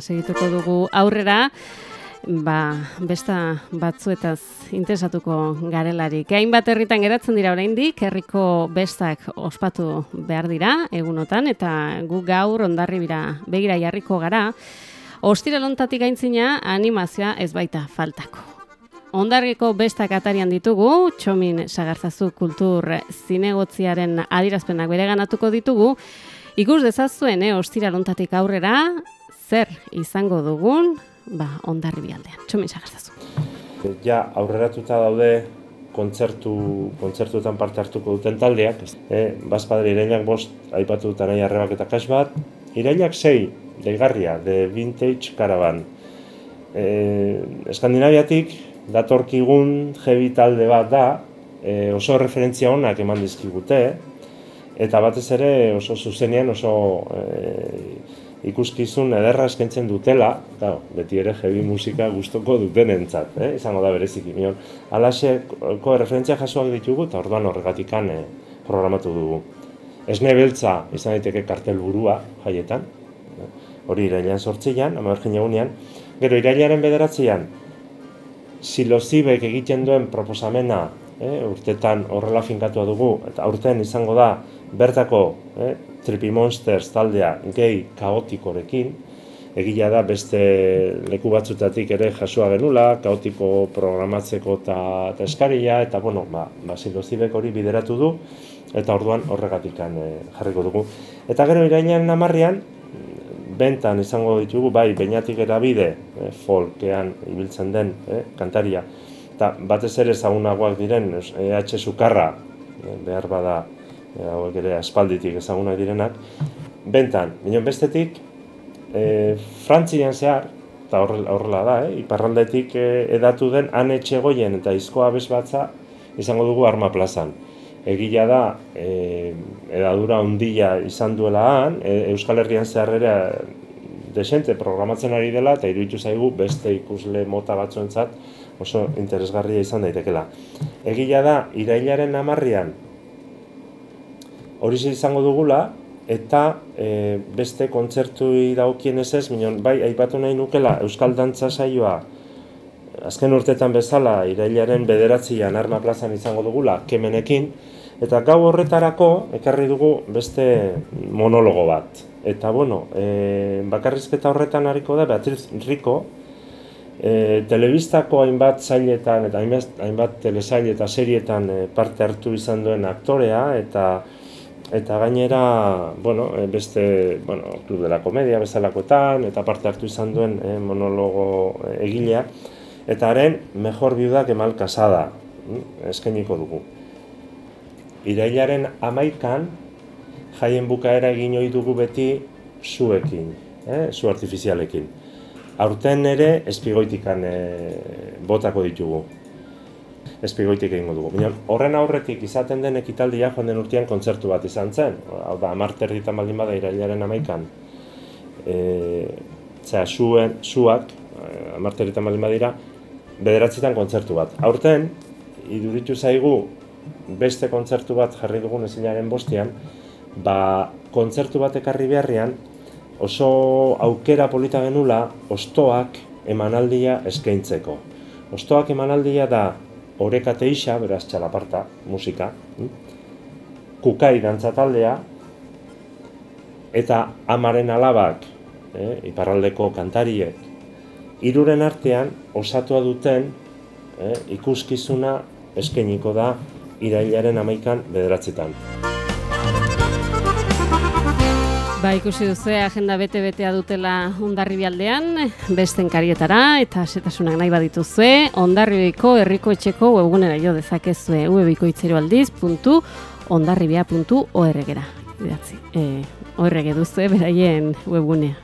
Segituko dugu aurrera, ba, besta batzuetaz interesatuko garelarik. Hain bat herritan geratzen dira oraindik, herriko bestak ospatu behar dira egunotan, eta gu gaur ondarri bira begira jarriko gara, ostira lontatik gaintzina animazioa ez baita faltako. Ondarriko bestak atarian ditugu, txomin sagartzazu kultur zinegotziaren adirazpenak bere ganatuko ditugu, Ikus dezazuen, eh, ostira lontatik aurrera, zer izango dugun, ba, ondarri bialdean. Txomin sagartazu. Ja, aurreratuta daude kontzertu, kontzertuetan parte hartuko duten taldeak. E, Bazpadre irailak bost, aipatu dut nahi arrebak eta kas bat. Irailak sei, deigarria, de vintage caravan. E, Eskandinaviatik, datorkigun jebi talde bat da, e, oso referentzia honak eman dizkigute, eta batez ere oso zuzenean oso e, ikuskizun ederra eskaintzen dutela, claro, beti ere heavy musika gustoko dutenentzat, eh? izango da bereziki. Mion, ko referentzia jasoak ditugu eta orduan horregatikan eh, programatu dugu. Esne beltza izan daiteke kartel burua jaietan, eh? hori irailean sortzian, ama egunean. Gero irailaren bederatzean, silozibek egiten duen proposamena eh, urtetan horrela finkatua dugu, eta urtean izango da bertako eh, Trippy Monsters taldea gehi kaotikorekin, egila da beste leku batzutatik ere jasua genula, kaotiko programatzeko eta, eta eskaria, eta bueno, ba, ba hori bideratu du, eta orduan horregatikan e, jarriko dugu. Eta gero irainan namarrian, bentan izango ditugu, bai, bainatik erabide, e, folkean ibiltzen den e, kantaria, eta batez ere ezagunagoak diren, EH Sukarra, e, behar bada, hauek ere aspalditik ezagunak direnak, bentan, minon bestetik, e, Frantzian zehar, eta horrela da, eh? iparraldetik e, edatu den han etxegoien eta izkoa bezbatza izango dugu arma plazan. Egila da, e, edadura ondila izan duela han, e, Euskal Herrian zehar ere desente programatzen ari dela, eta iruditu zaigu beste ikusle mota batzuentzat oso interesgarria izan daitekela. Egila da, irailaren amarrian, hori izango dugula, eta e, beste kontzertui daukien ez ez, minon, bai, aipatu nahi nukela, Euskal Dantza saioa, azken urtetan bezala, irailaren bederatzean arma plazan izango dugula, kemenekin, eta gau horretarako, ekarri dugu beste monologo bat. Eta, bueno, e, bakarrizketa horretan hariko da, Beatriz Rico, e, telebistako hainbat zailetan, eta hainbat, hainbat telesail eta serietan e, parte hartu izan duen aktorea, eta eta gainera, bueno, eh, beste, bueno, Club de la Comedia bezalakoetan, eta parte hartu izan duen eh, monologo eh, egilea, eta haren, mejor biuda kemal kasada, mm, eskainiko dugu. Irailaren amaikan, jaien bukaera egin ohi dugu beti zuekin, eh, zu artifizialekin. Aurten ere, espigoitikan eh, botako ditugu espigoitik egingo dugu. Baina horren aurretik izaten den ekitaldia joan den urtean kontzertu bat izan zen. Hau da, amarter ditan baldin bada irailaren amaikan. E, zera, zuen, zuak, e, amarter ditan baldin badira, bederatzitan kontzertu bat. Aurten, iduritu zaigu beste kontzertu bat jarri dugun ezinaren bostian, ba, kontzertu bat ekarri beharrian, oso aukera polita genula, ostoak emanaldia eskaintzeko. Ostoak emanaldia da oreka teixa, beraz txalaparta, musika, hm? kukai dantza taldea, eta amaren alabak, eh, iparraldeko kantariek, iruren artean osatua duten eh, ikuskizuna eskeniko da irailaren amaikan bederatzetan. Ba, ikusi duzu agenda bete-betea dutela ondarri bialdean, besten karietara, eta setasunak nahi badituzue, ondarribiko herriko etxeko webgunera jo dezakezue webikoitzeroaldiz.ondarribia.org-era. Idatzi, e, horrege duzu, beraien webgunea.